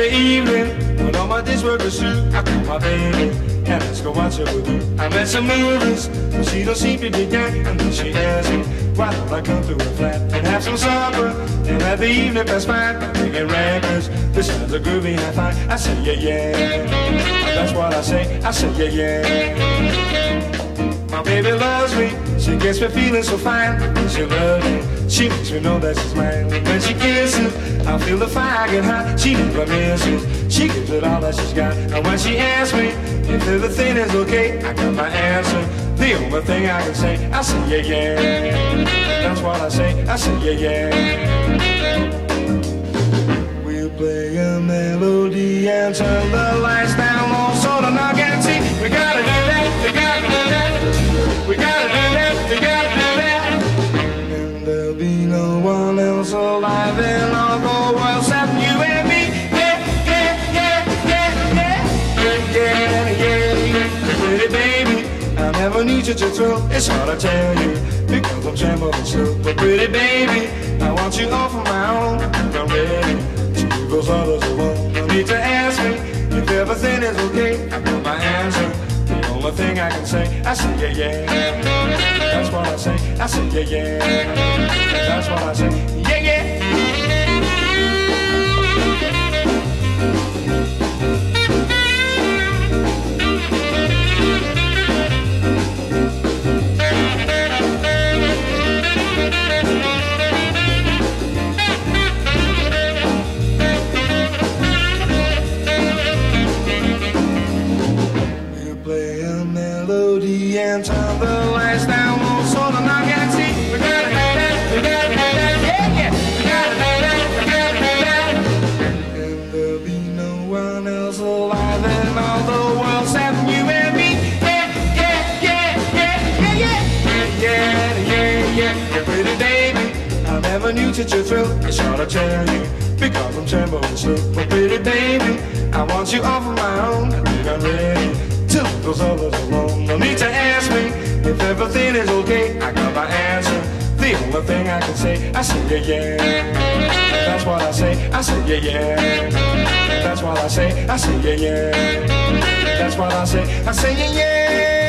Friday evening, when all my days were through, I call my baby and let's go watch a movie. I met some movies, but she don't seem to be that. And then she asks me, why don't I come to her flat and have some supper and have the evening pass by making records. This sounds a groovy high five. I say yeah yeah, that's what I say. I say yeah yeah. My baby loves me, she gets me feeling so fine. She loves me, she makes me know that she's mine. When she kisses, I feel the fire get hot. She never misses, she gives it all that she's got. And when she asks me if everything is okay, I got my answer. The only thing I can say, I say yeah yeah. That's what I say, I say yeah yeah. We'll play a melody and turn the lights yeah. Yeah. Pretty baby, I never need you to thrill. It's hard to tell you because I'm trembling still. But pretty baby, I want you all for my own. I'm ready to leave those others alone. No need to ask me if everything is okay. I got my answer. The only thing I can say, I say yeah yeah. That's what I say. I say yeah yeah. That's what I say. Yeah yeah. That And there'll be no one else alive in all the world saving you and me. yeah, yeah, yeah. Yeah, yeah, yeah, yeah. Yeah, yeah, yeah, yeah. Yeah, pretty baby, I never knew such a thrill. Hard to tell you because I'm trembling so. Pretty baby, I want you all for my own. I think I'm ready those others alone. No need to ask me if everything is okay. I got my answer. The only thing I can say, I say yeah yeah. That's what I say. I say yeah yeah. That's what I say. I say yeah yeah. That's what I say. I say yeah yeah.